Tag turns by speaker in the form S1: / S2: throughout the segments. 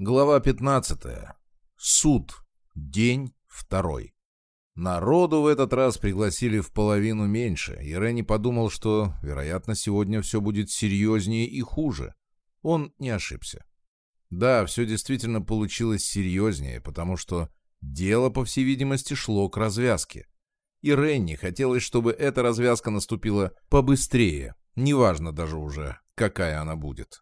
S1: Глава 15. Суд. День второй. Народу в этот раз пригласили в половину меньше, и Ренни подумал, что, вероятно, сегодня все будет серьезнее и хуже. Он не ошибся. Да, все действительно получилось серьезнее, потому что дело, по всей видимости, шло к развязке. И Ренни хотелось, чтобы эта развязка наступила побыстрее, неважно даже уже, какая она будет.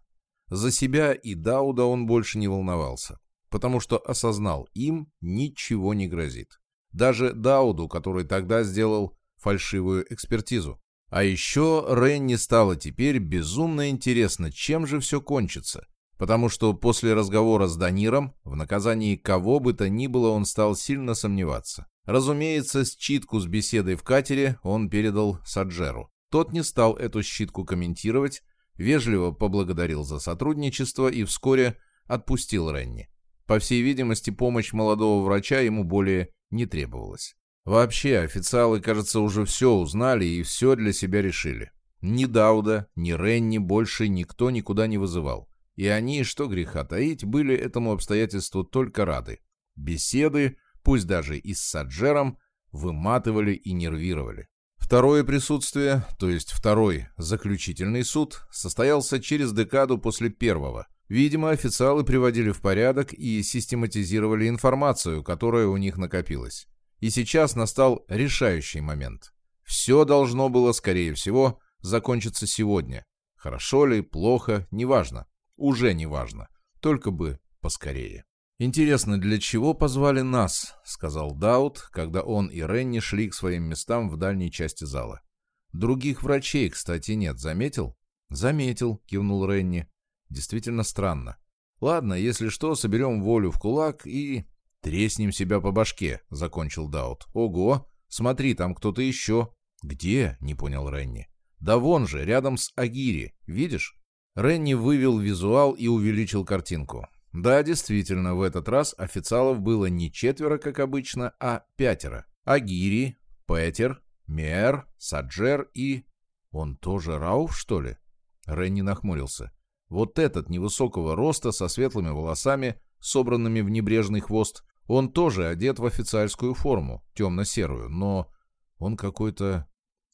S1: За себя и Дауда он больше не волновался, потому что осознал, им ничего не грозит. Даже Дауду, который тогда сделал фальшивую экспертизу. А еще Ренни стало теперь безумно интересно, чем же все кончится. Потому что после разговора с Даниром в наказании кого бы то ни было он стал сильно сомневаться. Разумеется, считку с беседой в катере он передал Саджеру. Тот не стал эту считку комментировать, вежливо поблагодарил за сотрудничество и вскоре отпустил Ренни. По всей видимости, помощь молодого врача ему более не требовалась. Вообще, официалы, кажется, уже все узнали и все для себя решили. Ни Дауда, ни Ренни больше никто никуда не вызывал. И они, что греха таить, были этому обстоятельству только рады. Беседы, пусть даже и с Саджером, выматывали и нервировали. Второе присутствие, то есть второй заключительный суд, состоялся через декаду после первого. Видимо, официалы приводили в порядок и систематизировали информацию, которая у них накопилась. И сейчас настал решающий момент. Все должно было, скорее всего, закончиться сегодня. Хорошо ли, плохо, неважно. Уже неважно. Только бы поскорее. «Интересно, для чего позвали нас?» — сказал Даут, когда он и Ренни шли к своим местам в дальней части зала. «Других врачей, кстати, нет. Заметил?» «Заметил», — кивнул Ренни. «Действительно странно. Ладно, если что, соберем волю в кулак и...» «Треснем себя по башке», — закончил Даут. «Ого! Смотри, там кто-то еще». «Где?» — не понял Ренни. «Да вон же, рядом с Агири. Видишь?» Ренни вывел визуал и увеличил картинку. Да, действительно, в этот раз официалов было не четверо, как обычно, а пятеро. Агири, Петер, Мер, Саджер и... Он тоже Рауф, что ли? Ренни нахмурился. Вот этот невысокого роста, со светлыми волосами, собранными в небрежный хвост, он тоже одет в официальскую форму, темно-серую, но он какой-то...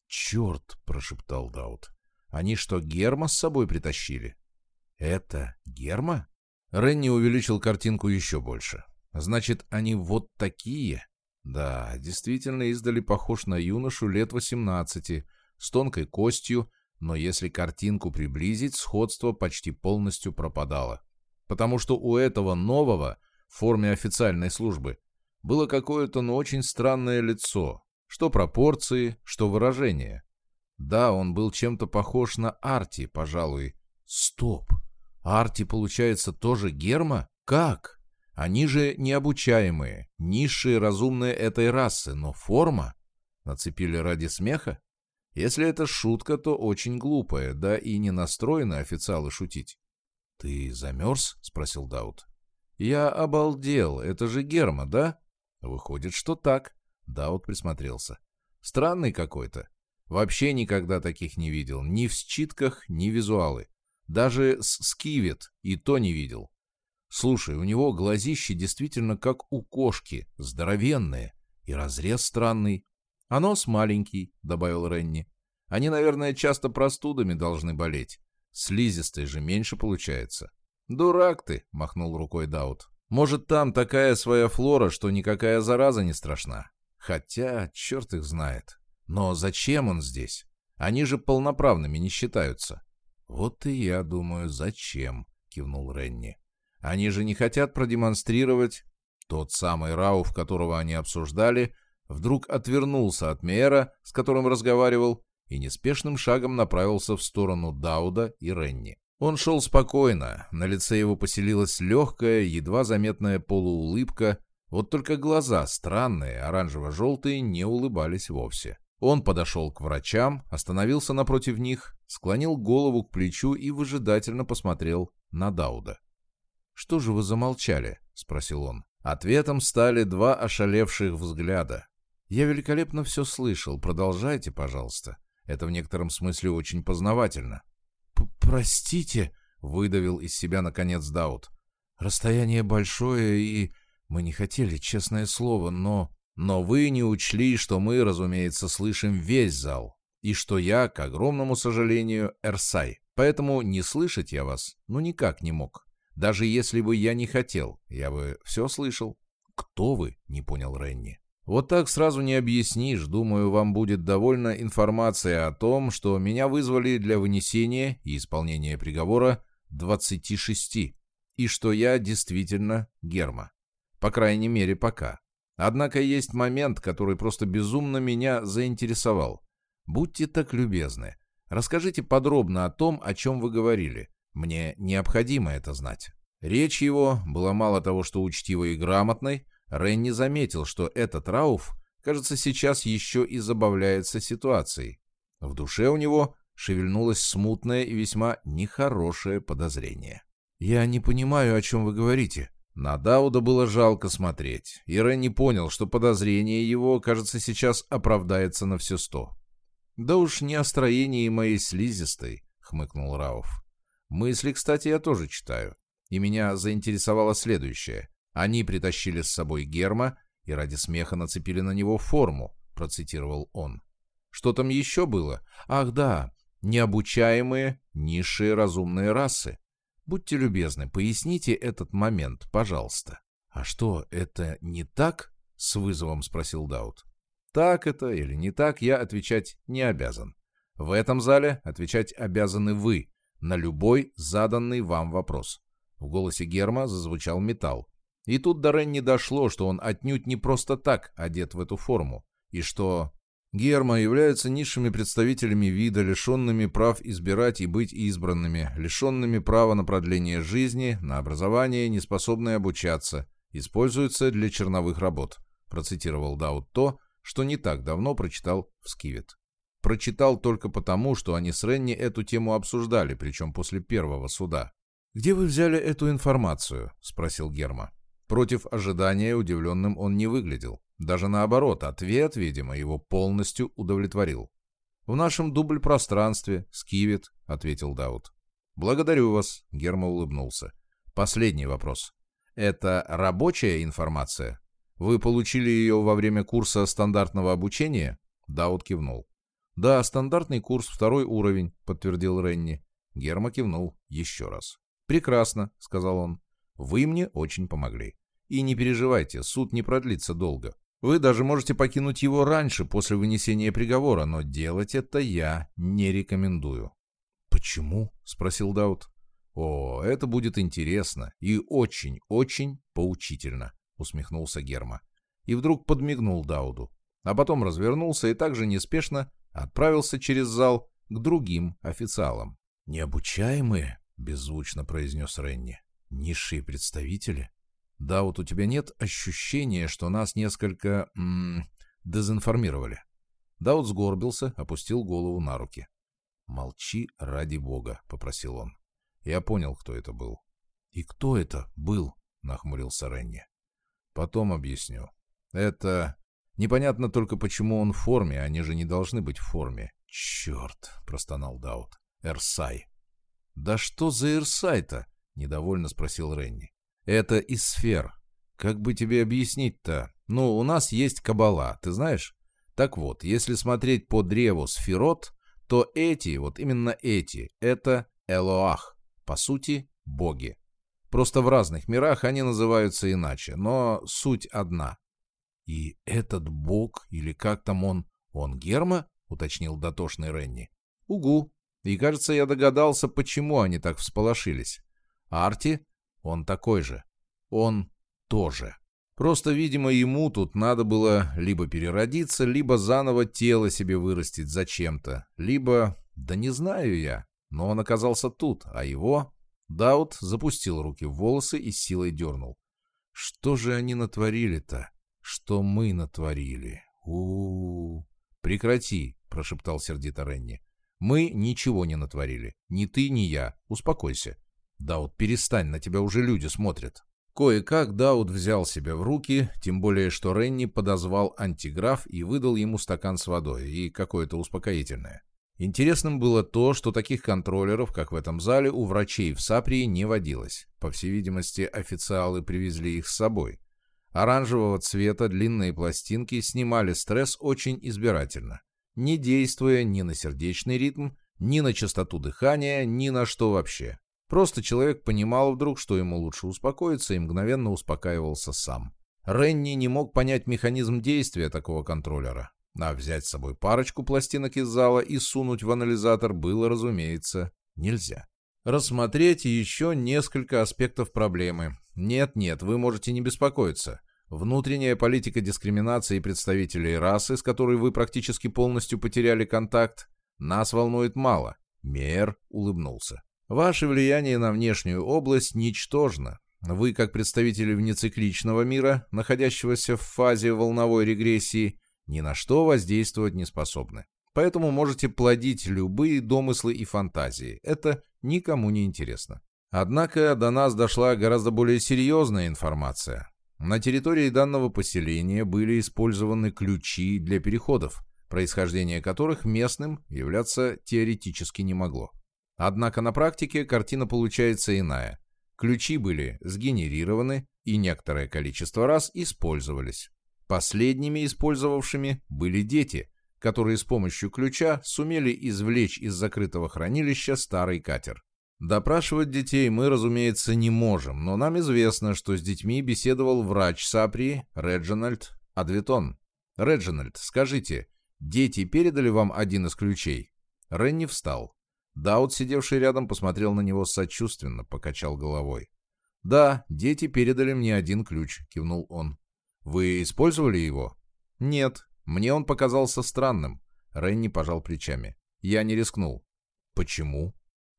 S1: «Черт!» — прошептал Даут. «Они что, Герма с собой притащили?» «Это Герма?» Ренни увеличил картинку еще больше. Значит, они вот такие? Да, действительно издали похож на юношу лет 18, с тонкой костью, но если картинку приблизить, сходство почти полностью пропадало. Потому что у этого нового, в форме официальной службы, было какое-то, но очень странное лицо. Что пропорции, что выражение. Да, он был чем-то похож на Арти, пожалуй. Стоп! Арти, получается, тоже герма? Как? Они же необучаемые, низшие разумные этой расы, но форма? Нацепили ради смеха? Если это шутка, то очень глупая, да и не настроены официалы шутить. — Ты замерз? — спросил Даут. — Я обалдел, это же Герма, да? — Выходит, что так. Даут присмотрелся. — Странный какой-то. Вообще никогда таких не видел, ни в считках, ни визуалы. Даже Скивет и то не видел. Слушай, у него глазищи действительно как у кошки, здоровенные, и разрез странный. А нос маленький, — добавил Ренни. Они, наверное, часто простудами должны болеть. Слизистой же меньше получается. Дурак ты, — махнул рукой Даут. Может, там такая своя флора, что никакая зараза не страшна. Хотя, черт их знает. Но зачем он здесь? Они же полноправными не считаются. «Вот и я думаю, зачем?» — кивнул Ренни. «Они же не хотят продемонстрировать...» Тот самый Рауф, которого они обсуждали, вдруг отвернулся от Мейера, с которым разговаривал, и неспешным шагом направился в сторону Дауда и Ренни. Он шел спокойно, на лице его поселилась легкая, едва заметная полуулыбка, вот только глаза, странные, оранжево-желтые, не улыбались вовсе. Он подошел к врачам, остановился напротив них, склонил голову к плечу и выжидательно посмотрел на Дауда. «Что же вы замолчали?» — спросил он. Ответом стали два ошалевших взгляда. «Я великолепно все слышал. Продолжайте, пожалуйста. Это в некотором смысле очень познавательно». «Простите», — выдавил из себя наконец Дауд. Расстояние большое, и мы не хотели, честное слово, но... Но вы не учли, что мы, разумеется, слышим весь зал, и что я, к огромному сожалению, Эрсай. Поэтому не слышать я вас, ну, никак не мог. Даже если бы я не хотел, я бы все слышал. «Кто вы?» — не понял Ренни. «Вот так сразу не объяснишь. Думаю, вам будет довольно информация о том, что меня вызвали для вынесения и исполнения приговора 26, и что я действительно Герма. По крайней мере, пока. Однако есть момент, который просто безумно меня заинтересовал. Будьте так любезны. Расскажите подробно о том, о чем вы говорили. Мне необходимо это знать. Речь его была мало того, что учтивой и грамотной, Ренни заметил, что этот Рауф, кажется, сейчас еще и забавляется ситуацией. В душе у него шевельнулось смутное и весьма нехорошее подозрение. «Я не понимаю, о чем вы говорите», на Дауда было жалко смотреть, и Ренни понял, что подозрение его, кажется, сейчас оправдается на все сто. «Да уж не о строении моей слизистой», — хмыкнул Рауф. «Мысли, кстати, я тоже читаю, и меня заинтересовало следующее. Они притащили с собой Герма и ради смеха нацепили на него форму», — процитировал он. «Что там еще было? Ах да, необучаемые низшие разумные расы. Будьте любезны, поясните этот момент, пожалуйста. А что, это не так? С вызовом спросил Даут. Так это или не так, я отвечать не обязан. В этом зале отвечать обязаны вы на любой заданный вам вопрос. В голосе Герма зазвучал металл. И тут до Рен не дошло, что он отнюдь не просто так одет в эту форму, и что Герма являются низшими представителями вида, лишенными прав избирать и быть избранными, лишенными права на продление жизни, на образование, неспособные обучаться, используются для черновых работ, процитировал Даут то, что не так давно прочитал в Скивет. Прочитал только потому, что они с Ренни эту тему обсуждали, причем после первого суда. «Где вы взяли эту информацию?» — спросил Герма. Против ожидания удивленным он не выглядел. Даже наоборот, ответ, видимо, его полностью удовлетворил. «В нашем дубль-пространстве, Скивит», — ответил Даут. «Благодарю вас», — Герма улыбнулся. «Последний вопрос. Это рабочая информация? Вы получили ее во время курса стандартного обучения?» Даут кивнул. «Да, стандартный курс, второй уровень», — подтвердил Ренни. Герма кивнул еще раз. «Прекрасно», — сказал он. «Вы мне очень помогли. И не переживайте, суд не продлится долго. Вы даже можете покинуть его раньше, после вынесения приговора, но делать это я не рекомендую». «Почему?» — спросил Даут. «О, это будет интересно и очень-очень поучительно», — усмехнулся Герма. И вдруг подмигнул Дауду, а потом развернулся и также неспешно отправился через зал к другим официалам. «Необучаемые?» — беззвучно произнес Ренни. «Низшие представители?» Да, вот у тебя нет ощущения, что нас несколько м -м, дезинформировали. Даут сгорбился, опустил голову на руки. «Молчи ради бога», — попросил он. Я понял, кто это был. «И кто это был?» — нахмурился Ренни. «Потом объясню. Это... Непонятно только, почему он в форме, они же не должны быть в форме». «Черт!» — простонал Даут. «Эрсай». «Да что за Эрсай-то?» — недовольно спросил Ренни. Это из сфер. Как бы тебе объяснить-то? Ну, у нас есть кабала, ты знаешь? Так вот, если смотреть по древу сферот, то эти, вот именно эти, это Элоах, по сути, боги. Просто в разных мирах они называются иначе, но суть одна. «И этот бог, или как там он, он Герма?» — уточнил дотошный Ренни. «Угу. И, кажется, я догадался, почему они так всполошились. Арти он такой же. Он тоже. Просто, видимо, ему тут надо было либо переродиться, либо заново тело себе вырастить зачем-то, либо... Да не знаю я. Но он оказался тут, а его... Даут запустил руки в волосы и силой дернул. Что же они натворили-то? Что мы натворили? у, -у, -у. Прекрати, прошептал сердито Ренни. Мы ничего не натворили. Ни ты, ни я. Успокойся. Даут, перестань, на тебя уже люди смотрят. Кое-как Даут взял себя в руки, тем более, что Ренни подозвал антиграф и выдал ему стакан с водой и какое-то успокоительное. Интересным было то, что таких контроллеров, как в этом зале, у врачей в Саприи не водилось. По всей видимости, официалы привезли их с собой. Оранжевого цвета длинные пластинки снимали стресс очень избирательно, не действуя ни на сердечный ритм, ни на частоту дыхания, ни на что вообще. Просто человек понимал вдруг, что ему лучше успокоиться, и мгновенно успокаивался сам. Ренни не мог понять механизм действия такого контроллера. А взять с собой парочку пластинок из зала и сунуть в анализатор было, разумеется, нельзя. Рассмотреть еще несколько аспектов проблемы. Нет-нет, вы можете не беспокоиться. Внутренняя политика дискриминации представителей расы, с которой вы практически полностью потеряли контакт, нас волнует мало. Мейер улыбнулся. Ваше влияние на внешнюю область ничтожно. Вы, как представители внецикличного мира, находящегося в фазе волновой регрессии, ни на что воздействовать не способны. Поэтому можете плодить любые домыслы и фантазии. Это никому не интересно. Однако до нас дошла гораздо более серьезная информация. На территории данного поселения были использованы ключи для переходов, происхождение которых местным являться теоретически не могло. Однако на практике картина получается иная. Ключи были сгенерированы и некоторое количество раз использовались. Последними использовавшими были дети, которые с помощью ключа сумели извлечь из закрытого хранилища старый катер. Допрашивать детей мы, разумеется, не можем, но нам известно, что с детьми беседовал врач Сапри Реджинальд Адвитон. Реджинальд, скажите, дети передали вам один из ключей? Ренни встал. Даут, сидевший рядом, посмотрел на него сочувственно, покачал головой. «Да, дети передали мне один ключ», — кивнул он. «Вы использовали его?» «Нет. Мне он показался странным». Ренни пожал плечами. «Я не рискнул». «Почему?»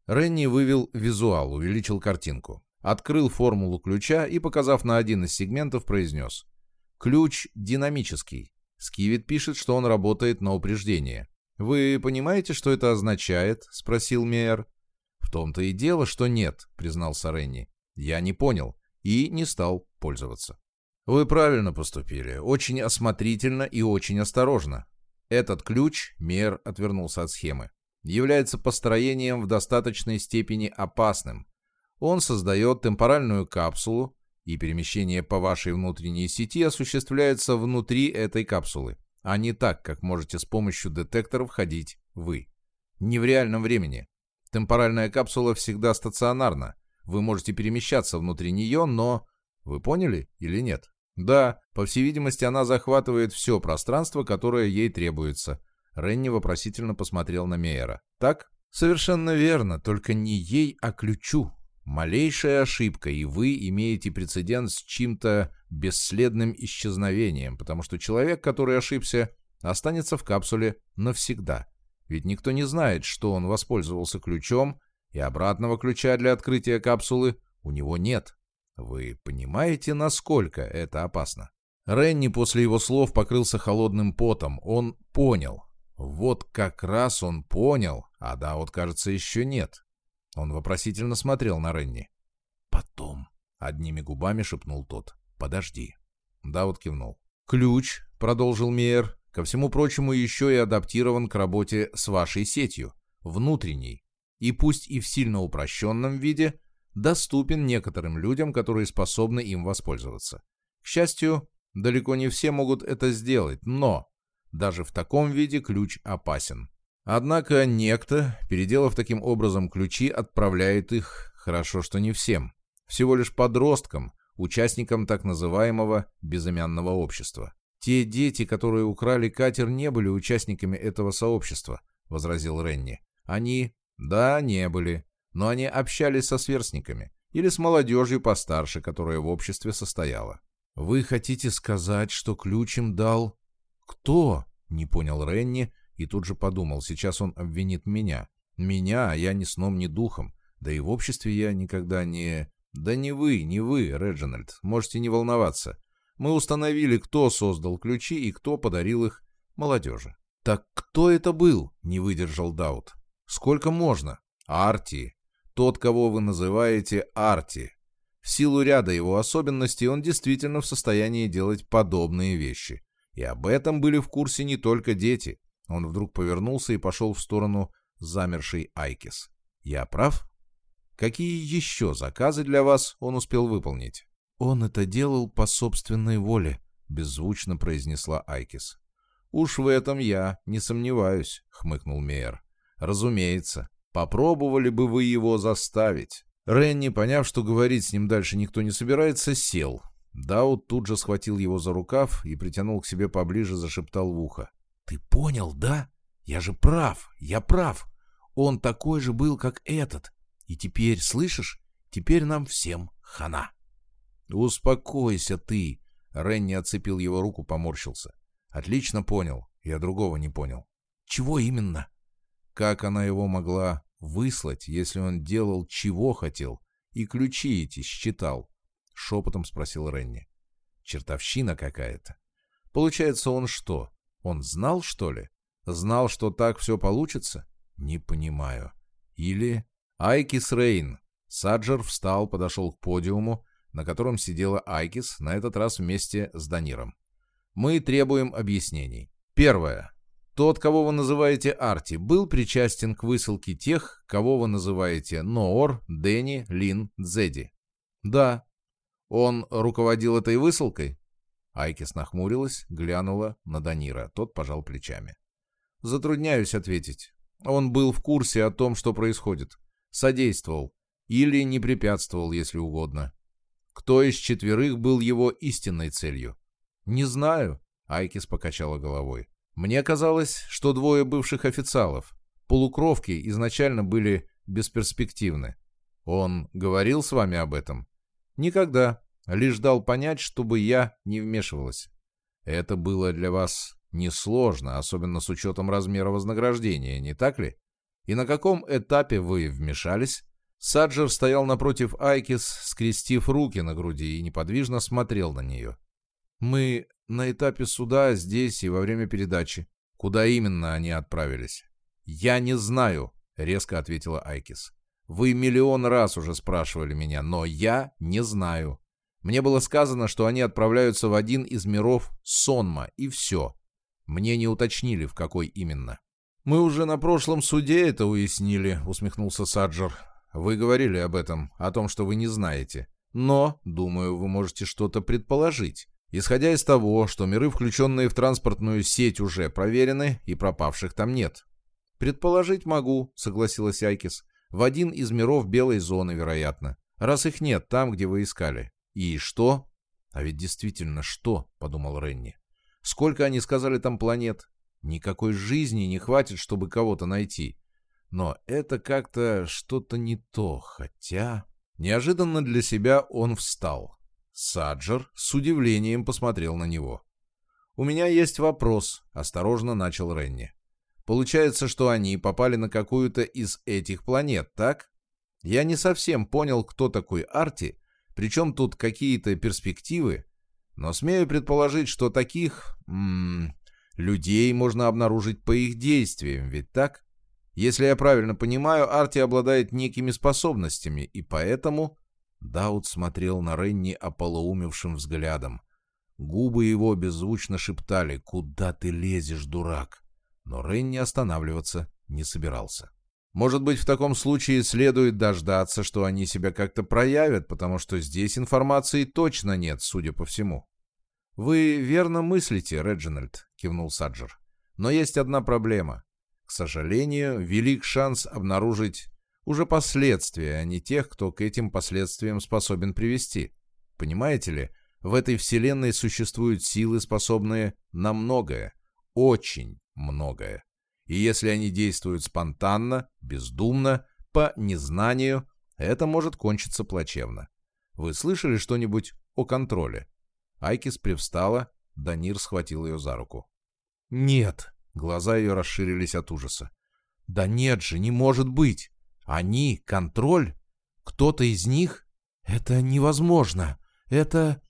S1: Ренни вывел визуал, увеличил картинку. Открыл формулу ключа и, показав на один из сегментов, произнес. «Ключ динамический. Скивит пишет, что он работает на упреждение». «Вы понимаете, что это означает?» — спросил Мейер. «В том-то и дело, что нет», — признался Ренни. «Я не понял и не стал пользоваться». Вы правильно поступили, очень осмотрительно и очень осторожно. Этот ключ, Мер отвернулся от схемы, является построением в достаточной степени опасным. Он создает темпоральную капсулу, и перемещение по вашей внутренней сети осуществляется внутри этой капсулы, а не так, как можете с помощью детекторов ходить вы. Не в реальном времени. Темпоральная капсула всегда стационарна. Вы можете перемещаться внутри нее, но... Вы поняли или нет? Да, по всей видимости, она захватывает все пространство, которое ей требуется. Ренни вопросительно посмотрел на Мейера. Так? Совершенно верно, только не ей, а ключу. Малейшая ошибка, и вы имеете прецедент с чьим-то бесследным исчезновением, потому что человек, который ошибся, останется в капсуле навсегда. Ведь никто не знает, что он воспользовался ключом, и обратного ключа для открытия капсулы у него нет. Вы понимаете, насколько это опасно? Ренни после его слов покрылся холодным потом. Он понял. Вот как раз он понял, а да, вот кажется, еще нет. Он вопросительно смотрел на Ренни. «Потом», — одними губами шепнул тот. «Подожди». Даут кивнул. «Ключ», — продолжил Мейер, — «ко всему прочему еще и адаптирован к работе с вашей сетью, внутренней, и пусть и в сильно упрощенном виде, доступен некоторым людям, которые способны им воспользоваться. К счастью, далеко не все могут это сделать, но даже в таком виде ключ опасен. Однако некто, переделав таким образом ключи, отправляет их, хорошо, что не всем, всего лишь подросткам, участникам так называемого безымянного общества. «Те дети, которые украли катер, не были участниками этого сообщества», — возразил Ренни. «Они...» «Да, не были но они общались со сверстниками или с молодежью постарше, которая в обществе состояла. «Вы хотите сказать, что ключ им дал...» «Кто?» — не понял Ренни и тут же подумал, сейчас он обвинит меня. Меня, а я ни сном, ни духом. Да и в обществе я никогда не... Да не вы, не вы, Реджинальд, можете не волноваться. Мы установили, кто создал ключи и кто подарил их молодежи. «Так кто это был?» — не выдержал Даут. «Сколько можно?» «Арти», тот, кого вы называете Арти. В силу ряда его особенностей он действительно в состоянии делать подобные вещи. И об этом были в курсе не только дети. Он вдруг повернулся и пошел в сторону замершей Айкис. «Я прав? Какие еще заказы для вас он успел выполнить?» «Он это делал по собственной воле», — беззвучно произнесла Айкис. «Уж в этом я не сомневаюсь», — хмыкнул Мейер. «Разумеется. Попробовали бы вы его заставить». Ренни, поняв, что говорить с ним дальше никто не собирается, сел. Даут тут же схватил его за рукав и притянул к себе поближе, зашептал в ухо. «Ты понял, да? Я же прав, я прав. Он такой же был, как этот. И теперь, слышишь, теперь нам всем хана». «Успокойся ты!» Ренни отцепил его руку, поморщился. «Отлично понял. Я другого не понял». «Чего именно?» Как она его могла выслать, если он делал чего хотел и ключи эти считал? Шепотом спросил Ренни. Чертовщина какая-то. Получается, он что? Он знал, что ли? Знал, что так все получится? Не понимаю. Или... Айкис Рейн. Саджер встал, подошел к подиуму, на котором сидела Айкис, на этот раз вместе с Даниром. Мы требуем объяснений. Первое. Тот, кого вы называете Арти, был причастен к высылке тех, кого вы называете Ноор, Дэнни, Лин, Дзеди? Да. Он руководил этой высылкой? Айкис нахмурилась, глянула на Данира. Тот пожал плечами. Затрудняюсь ответить. Он был в курсе о том, что происходит. Содействовал. Или не препятствовал, если угодно. Кто из четверых был его истинной целью? Не знаю. Айкис покачала головой. Мне казалось, что двое бывших официалов, полукровки, изначально были бесперспективны. Он говорил с вами об этом? Никогда. Лишь дал понять, чтобы я не вмешивалась. Это было для вас несложно, особенно с учетом размера вознаграждения, не так ли? И на каком этапе вы вмешались? Саджер стоял напротив Айкис, скрестив руки на груди и неподвижно смотрел на нее. «Мы на этапе суда, здесь и во время передачи. Куда именно они отправились? Я не знаю, резко ответила Айкис. Вы миллион раз уже спрашивали меня, но я не знаю. Мне было сказано, что они отправляются в один из миров Сонма, и все. Мне не уточнили, в какой именно. «Мы уже на прошлом суде это уяснили», — усмехнулся Саджер. «Вы говорили об этом, о том, что вы не знаете. Но, думаю, вы можете что-то предположить. Исходя из того, что миры, включенные в транспортную сеть, уже проверены, и пропавших там нет. «Предположить могу», — согласилась Айкис. «В один из миров белой зоны, вероятно. Раз их нет там, где вы искали». «И что?» «А ведь действительно что?» — подумал Ренни. «Сколько они сказали там планет? Никакой жизни не хватит, чтобы кого-то найти. Но это как-то что-то не то, хотя...» Неожиданно для себя он встал. Саджер с удивлением посмотрел на него. «У меня есть вопрос», — осторожно начал Ренни. «Получается, что они попали на какую-то из этих планет, так? Я не совсем понял, кто такой Арти, причем тут какие-то перспективы, но смею предположить, что таких... М -м, людей можно обнаружить по их действиям, ведь так? Если я правильно понимаю, Арти обладает некими способностями, и поэтому Даут смотрел на Ренни ополоумевшим взглядом. Губы его беззвучно шептали «Куда ты лезешь, дурак?» Но Ренни останавливаться не собирался. Может быть, в таком случае следует дождаться, что они себя как-то проявят, потому что здесь информации точно нет, судя по всему. «Вы верно мыслите, Реджинальд», — кивнул Саджер. «Но есть одна проблема. К сожалению, велик шанс обнаружить уже последствия, а не тех, кто к этим последствиям способен привести. Понимаете ли, в этой вселенной существуют силы, способные на многое, очень многое. И если они действуют спонтанно, бездумно, по незнанию, это может кончиться плачевно. Вы слышали что-нибудь о контроле? Айкис привстала, Данир схватил ее за руку. «Нет!» — глаза ее расширились от ужаса. «Да нет же, не может быть!» Они, контроль, кто-то из них? Это невозможно. Это...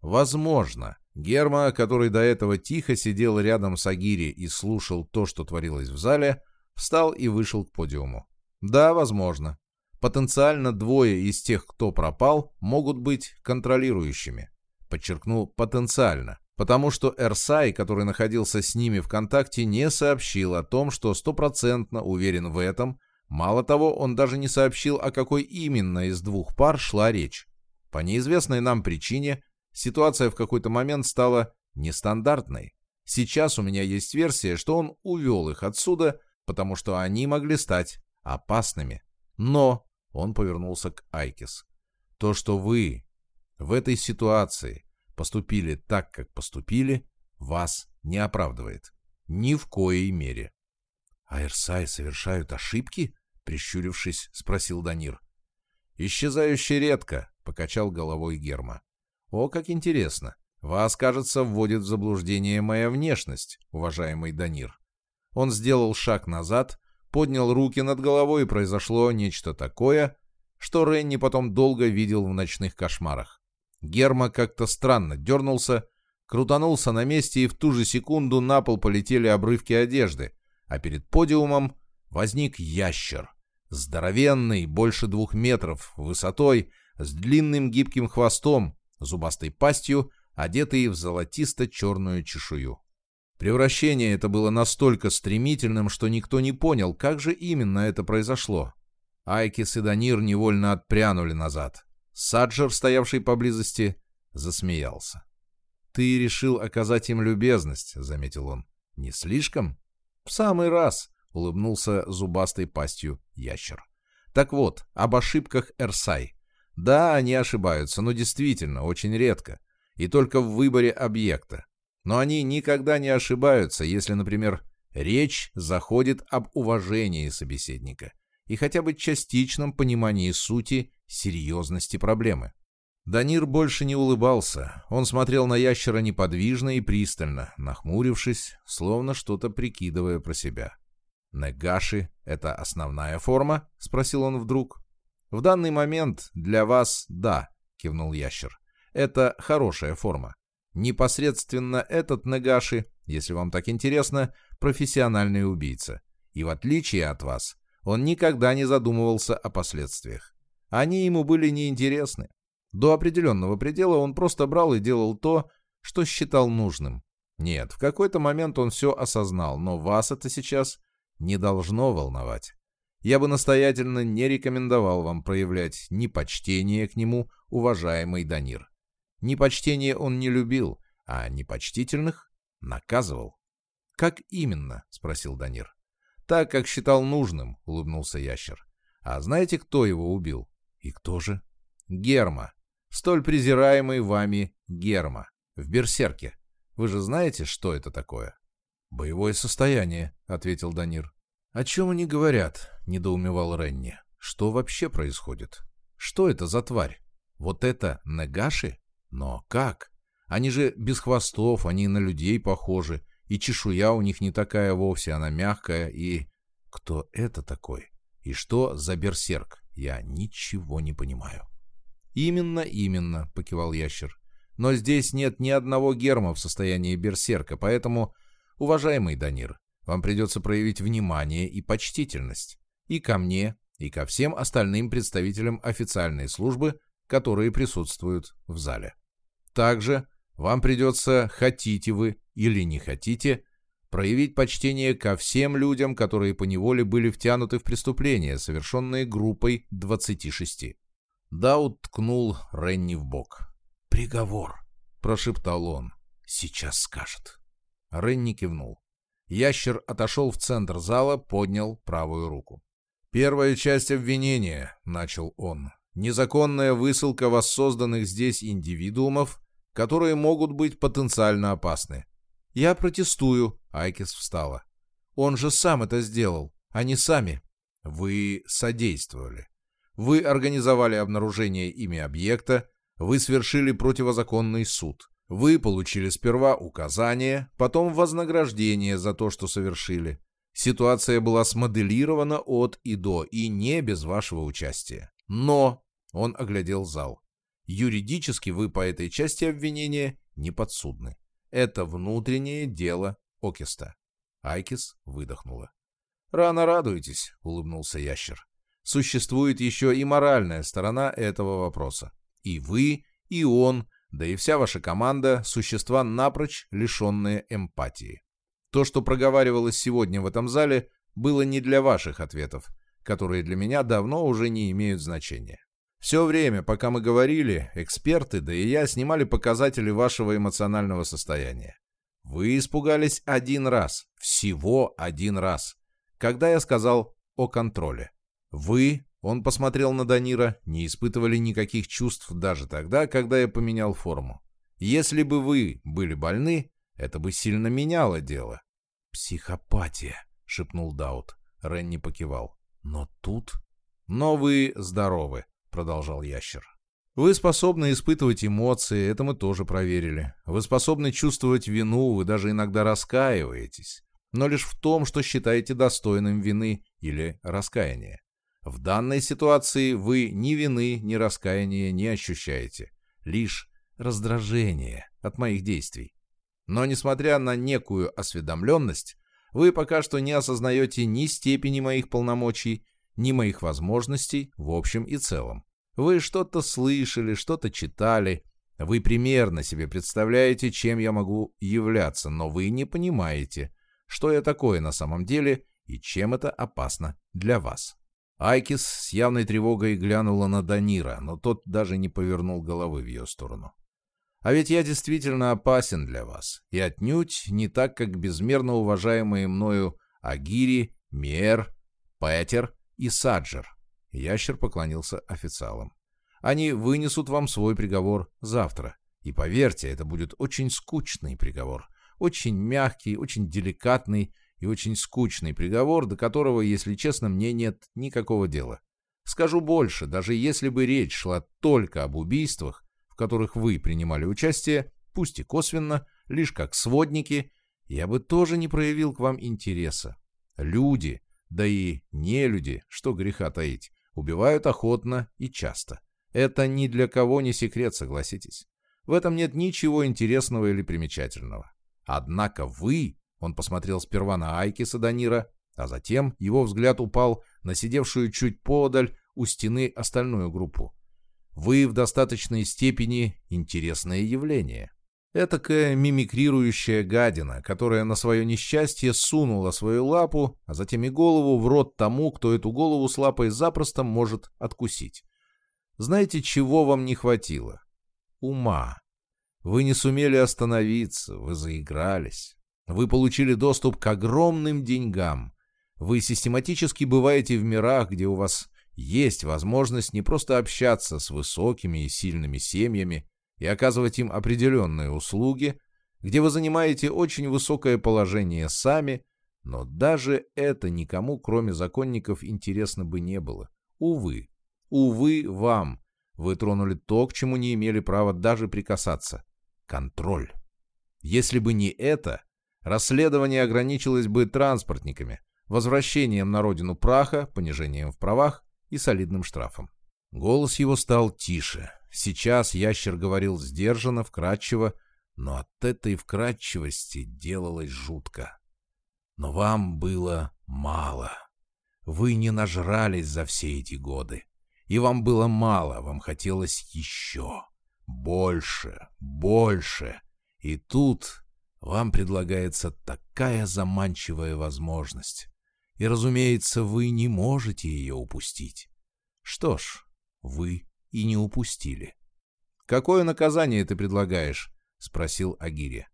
S1: Возможно. Герма, который до этого тихо сидел рядом с Агири и слушал то, что творилось в зале, встал и вышел к подиуму. Да, возможно. Потенциально двое из тех, кто пропал, могут быть контролирующими. Подчеркну, потенциально. потому что Эрсай, который находился с ними в контакте, не сообщил о том, что стопроцентно уверен в этом. Мало того, он даже не сообщил, о какой именно из двух пар шла речь. По неизвестной нам причине ситуация в какой-то момент стала нестандартной. Сейчас у меня есть версия, что он увел их отсюда, потому что они могли стать опасными. Но, он повернулся к Айкис, то, что вы в этой ситуации поступили так, как поступили, вас не оправдывает. Ни в коей мере. — А Ирсай совершают ошибки? — прищурившись, спросил Данир. — Исчезающе редко, — покачал головой Герма. — О, как интересно. Вас, кажется, вводит в заблуждение моя внешность, уважаемый Данир. Он сделал шаг назад, поднял руки над головой, и произошло нечто такое, что Ренни потом долго видел в ночных кошмарах. Герма как-то странно дернулся, крутанулся на месте, и в ту же секунду на пол полетели обрывки одежды, а перед подиумом возник ящер. Здоровенный, больше двух метров, высотой, с длинным гибким хвостом, зубастой пастью, одетый в золотисто-черную чешую. Превращение это было настолько стремительным, что никто не понял, как же именно это произошло. Айкис и Данир невольно отпрянули назад. Саджер, стоявший поблизости, засмеялся. «Ты решил оказать им любезность», — заметил он. «Не слишком?» «В самый раз», — улыбнулся зубастой пастью ящер. «Так вот, об ошибках Эрсай. Да, они ошибаются, но действительно, очень редко. И только в выборе объекта. Но они никогда не ошибаются, если, например, речь заходит об уважении собеседника и хотя бы частичном понимании сути серьезности проблемы. Данир больше не улыбался. Он смотрел на ящера неподвижно и пристально, нахмурившись, словно что-то прикидывая про себя. «Негаши — это основная форма?» — спросил он вдруг. «В данный момент для вас — да», — кивнул ящер. «Это хорошая форма. Непосредственно этот Негаши, если вам так интересно, профессиональный убийца. И в отличие от вас, он никогда не задумывался о последствиях. Они ему были неинтересны. До определенного предела он просто брал и делал то, что считал нужным. Нет, в какой-то момент он все осознал, но вас это сейчас не должно волновать. Я бы настоятельно не рекомендовал вам проявлять ни почтение к нему, уважаемый Данир. Непочтение он не любил, а непочтительных наказывал. «Как именно?» — спросил Данир. «Так, как считал нужным», — улыбнулся ящер. «А знаете, кто его убил?» «И кто же?» «Герма. Столь презираемый вами Герма. В Берсерке. Вы же знаете, что это такое?» «Боевое состояние», — ответил Данир. «О чем они говорят?» — недоумевал Ренни. «Что вообще происходит? Что это за тварь? Вот это Нагаши?» Но как? Они же без хвостов, они на людей похожи, и чешуя у них не такая вовсе, она мягкая, и... Кто это такой? И что за берсерк? Я ничего не понимаю. «Именно, именно», — покивал ящер. «Но здесь нет ни одного герма в состоянии берсерка, поэтому, уважаемый Данир, вам придется проявить внимание и почтительность. И ко мне, и ко всем остальным представителям официальной службы, которые присутствуют в зале». Также вам придется, хотите вы или не хотите, проявить почтение ко всем людям, которые поневоле были втянуты в преступления, совершенные группой 26. Дауд ткнул Ренни в бок. «Приговор», — прошептал он. «Сейчас скажет». Ренни кивнул. Ящер отошел в центр зала, поднял правую руку. «Первая часть обвинения», — начал он. «Незаконная высылка воссозданных здесь индивидуумов которые могут быть потенциально опасны. «Я протестую», — Айкис встала. «Он же сам это сделал, а не сами». «Вы содействовали. Вы организовали обнаружение ими объекта, вы свершили противозаконный суд. Вы получили сперва указание, потом вознаграждение за то, что совершили. Ситуация была смоделирована от и до, и не без вашего участия. Но, он оглядел зал, Юридически вы по этой части обвинения не подсудны. Это внутреннее дело Окиста. Айкис выдохнула. «Рано радуетесь», — улыбнулся ящер. «Существует еще и моральная сторона этого вопроса. И вы, и он да и вся ваша команда — существа напрочь лишенные эмпатии. То, что проговаривалось сегодня в этом зале, было не для ваших ответов, которые для меня давно уже не имеют значения. Все время, пока мы говорили, эксперты, да и я, снимали показатели вашего эмоционального состояния. Вы испугались один раз, всего один раз, когда я сказал о контроле. Вы, он посмотрел на Данира, не испытывали никаких чувств даже тогда, когда я поменял форму. Если бы вы были больны, это бы сильно меняло дело. «Психопатия», — шепнул Даут. Ренни покивал. «Но тут...» «Но вы здоровы», продолжал ящер. Вы способны испытывать эмоции, это мы тоже проверили. Вы способны чувствовать вину, вы даже иногда раскаиваетесь. Но лишь в том, что считаете достойным вины или раскаяния. В данной ситуации вы ни вины, ни раскаяния не ощущаете. Лишь раздражение от моих действий. Но несмотря на некую осведомленность, вы пока что не осознаете ни степени моих полномочий, ни моих возможностей в общем и целом. Вы что-то слышали, что-то читали, вы примерно себе представляете, чем я могу являться, но вы не понимаете, что я такое на самом деле и чем это опасно для вас. Айкис с явной тревогой глянула на Данира, но тот даже не повернул головы в ее сторону. А ведь я действительно опасен для вас, и отнюдь не так, как безмерно уважаемые мною Агири, Мер, Петер и Саджер. Ящер поклонился официалам. Они вынесут вам свой приговор завтра. И поверьте, это будет очень скучный приговор. Очень мягкий, очень деликатный и очень скучный приговор, до которого, если честно, мне нет никакого дела. Скажу больше, даже если бы речь шла только об убийствах, в которых вы принимали участие, пусть и косвенно, лишь как сводники, я бы тоже не проявил к вам интереса. Люди, да и не люди, что греха таить, убивают охотно и часто. Это ни для кого не секрет, согласитесь. В этом нет ничего интересного или примечательного. Однако вы, он посмотрел сперва на Айкиса Данира, а затем его взгляд упал на сидевшую чуть подаль у стены остальную группу. Вы в достаточной степени интересное явление. Этакая мимикрирующая гадина, которая на свое несчастье сунула свою лапу, а затем и голову в рот тому, кто эту голову с лапой запросто может откусить. Знаете, чего вам не хватило? Ума. Вы не сумели остановиться, вы заигрались. Вы получили доступ к огромным деньгам. Вы систематически бываете в мирах, где у вас есть возможность не просто общаться с высокими и сильными семьями, и оказывать им определенные услуги, где вы занимаете очень высокое положение сами, но даже это никому, кроме законников, интересно бы не было. Увы, увы вам, вы тронули то, к чему не имели права даже прикасаться. Контроль. Если бы не это, расследование ограничилось бы транспортниками, возвращением на родину праха, понижением в правах и солидным штрафом. Голос его стал тише, Сейчас ящер говорил сдержанно, вкрадчиво, но от этой вкрадчивости делалось жутко. Но вам было мало. Вы не нажрались за все эти годы. И вам было мало, вам хотелось еще. Больше, больше. И тут вам предлагается такая заманчивая возможность. И, разумеется, вы не можете ее упустить. Что ж, вы и не упустили. «Какое наказание ты предлагаешь?» — спросил Агири.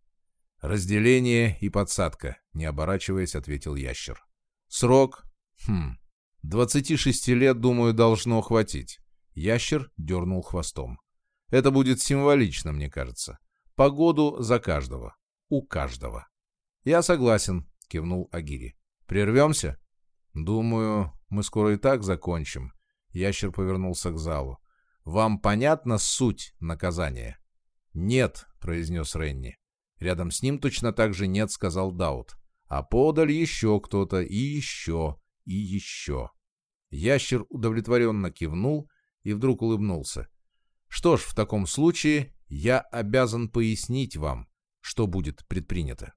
S1: «Разделение и подсадка», — не оборачиваясь, ответил ящер. «Срок? Хм, двадцати шести лет, думаю, должно хватить». Ящер дернул хвостом. «Это будет символично, мне кажется. Погоду за каждого. У каждого». «Я согласен», — кивнул Агири. «Прервемся?» «Думаю, мы скоро и так закончим». Ящер повернулся к залу. Вам понятна суть наказания? Нет, произнес Ренни. Рядом с ним точно так же нет, сказал Даут. А подаль еще кто-то, и еще, и еще. Ящер удовлетворенно кивнул и вдруг улыбнулся. Что ж, в таком случае я обязан пояснить вам, что будет предпринято.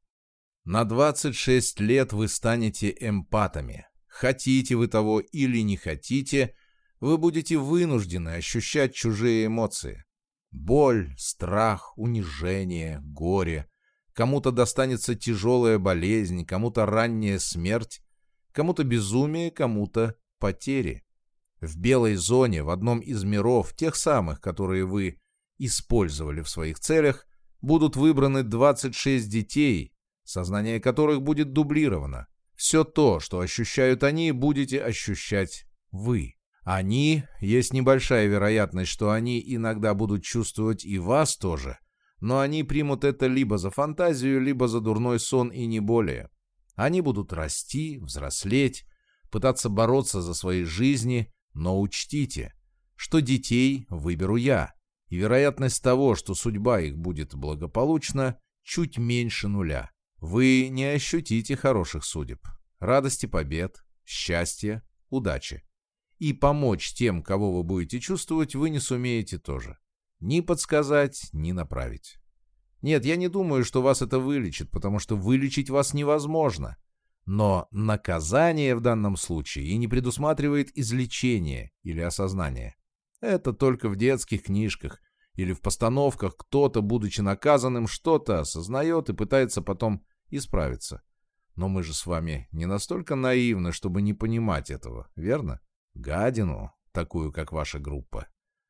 S1: На 26 лет вы станете эмпатами. Хотите вы того или не хотите, вы будете вынуждены ощущать чужие эмоции. Боль, страх, унижение, горе. Кому-то достанется тяжелая болезнь, кому-то ранняя смерть, кому-то безумие, кому-то потери. В белой зоне, в одном из миров, тех самых, которые вы использовали в своих целях, будут выбраны 26 детей, сознание которых будет дублировано. Все то, что ощущают они, будете ощущать вы. Они, есть небольшая вероятность, что они иногда будут чувствовать и вас тоже, но они примут это либо за фантазию, либо за дурной сон и не более. Они будут расти, взрослеть, пытаться бороться за свои жизни, но учтите, что детей выберу я, и вероятность того, что судьба их будет благополучна, чуть меньше нуля. Вы не ощутите хороших судеб, радости побед, счастья, удачи. И помочь тем, кого вы будете чувствовать, вы не сумеете тоже. Ни подсказать, ни направить. Нет, я не думаю, что вас это вылечит, потому что вылечить вас невозможно. Но наказание в данном случае и не предусматривает излечение или осознание. Это только в детских книжках или в постановках кто-то, будучи наказанным, что-то осознает и пытается потом исправиться. Но мы же с вами не настолько наивны, чтобы не понимать этого, верно? Гадину, такую как ваша группа,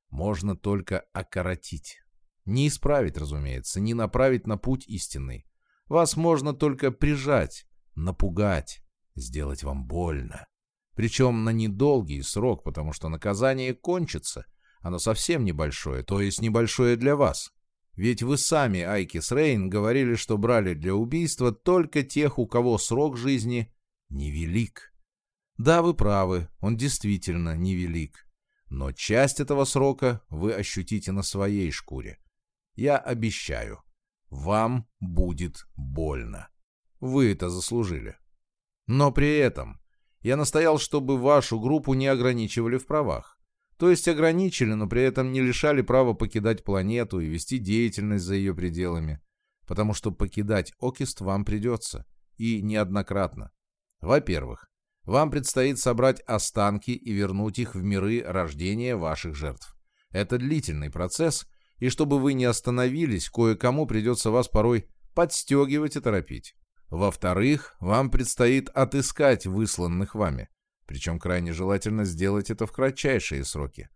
S1: можно только окоротить. Не исправить, разумеется, не направить на путь истинный. Вас можно только прижать, напугать, сделать вам больно. Причем на недолгий срок, потому что наказание кончится. Оно совсем небольшое, то есть небольшое для вас. Ведь вы сами, Айкис Рейн, говорили, что брали для убийства только тех, у кого срок жизни невелик. Да, вы правы, он действительно невелик. Но часть этого срока вы ощутите на своей шкуре. Я обещаю, вам будет больно. Вы это заслужили. Но при этом я настоял, чтобы вашу группу не ограничивали в правах. То есть ограничили, но при этом не лишали права покидать планету и вести деятельность за ее пределами. Потому что покидать Окист вам придется. И неоднократно. Во-первых, вам предстоит собрать останки и вернуть их в миры рождения ваших жертв. Это длительный процесс, и чтобы вы не остановились, кое-кому придется вас порой подстегивать и торопить. Во-вторых, вам предстоит отыскать высланных вами. Причем крайне желательно сделать это в кратчайшие сроки.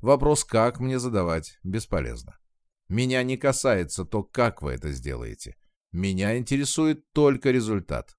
S1: Вопрос «как» мне задавать бесполезно. Меня не касается то, как вы это сделаете. Меня интересует только результат.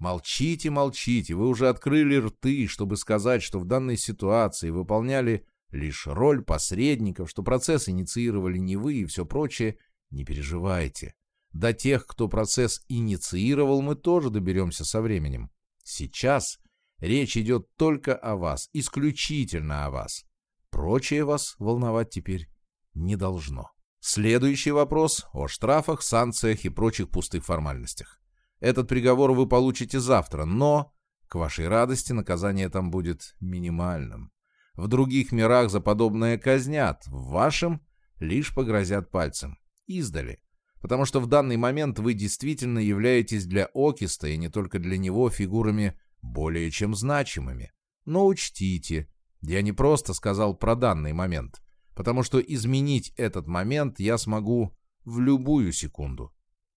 S1: Молчите, молчите, вы уже открыли рты, чтобы сказать, что в данной ситуации выполняли лишь роль посредников, что процесс инициировали не вы и все прочее. Не переживайте. До тех, кто процесс инициировал, мы тоже доберемся со временем. Сейчас речь идет только о вас, исключительно о вас. Прочее вас волновать теперь не должно. Следующий вопрос о штрафах, санкциях и прочих пустых формальностях. Этот приговор вы получите завтра, но, к вашей радости, наказание там будет минимальным. В других мирах за подобное казнят, в вашем лишь погрозят пальцем. Издали потому что в данный момент вы действительно являетесь для Окиста и не только для него фигурами более чем значимыми. Но учтите, я не просто сказал про данный момент, потому что изменить этот момент я смогу в любую секунду.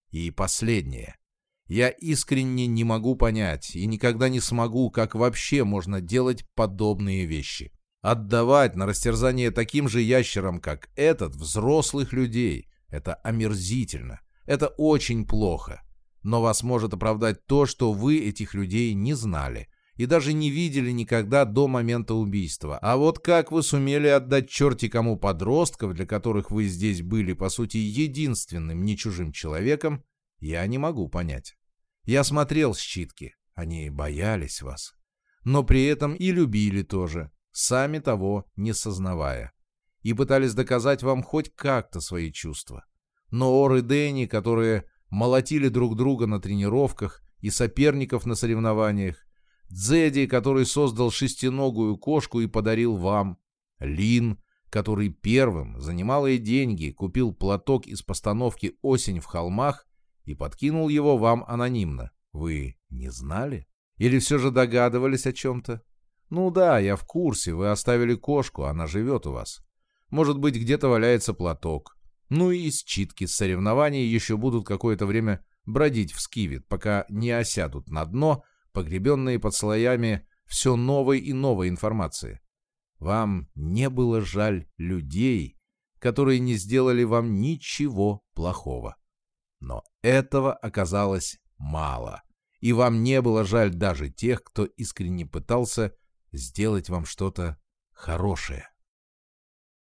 S1: И последнее. Я искренне не могу понять и никогда не смогу, как вообще можно делать подобные вещи. Отдавать на растерзание таким же ящерам, как этот, взрослых людей, это омерзительно. Это очень плохо. Но вас может оправдать то, что вы этих людей не знали и даже не видели никогда до момента убийства. А вот как вы сумели отдать черти кому подростков, для которых вы здесь были, по сути, единственным не чужим человеком, я не могу понять. Я смотрел считки, они боялись вас. Но при этом и любили тоже, сами того не сознавая и пытались доказать вам хоть как-то свои чувства. Но Ор и Дэнни, которые молотили друг друга на тренировках и соперников на соревнованиях, Дзеди, который создал шестиногую кошку и подарил вам, Лин, который первым за немалые деньги купил платок из постановки «Осень в холмах» и подкинул его вам анонимно. Вы не знали? Или все же догадывались о чем-то? Ну да, я в курсе, вы оставили кошку, она живет у вас. Может быть, где-то валяется платок. Ну и считки с соревнований еще будут какое-то время бродить в скивет, пока не осядут на дно, погребенные под слоями все новой и новой информации. Вам не было жаль людей, которые не сделали вам ничего плохого. Но этого оказалось мало, и вам не было жаль даже тех, кто искренне пытался сделать вам что-то хорошее.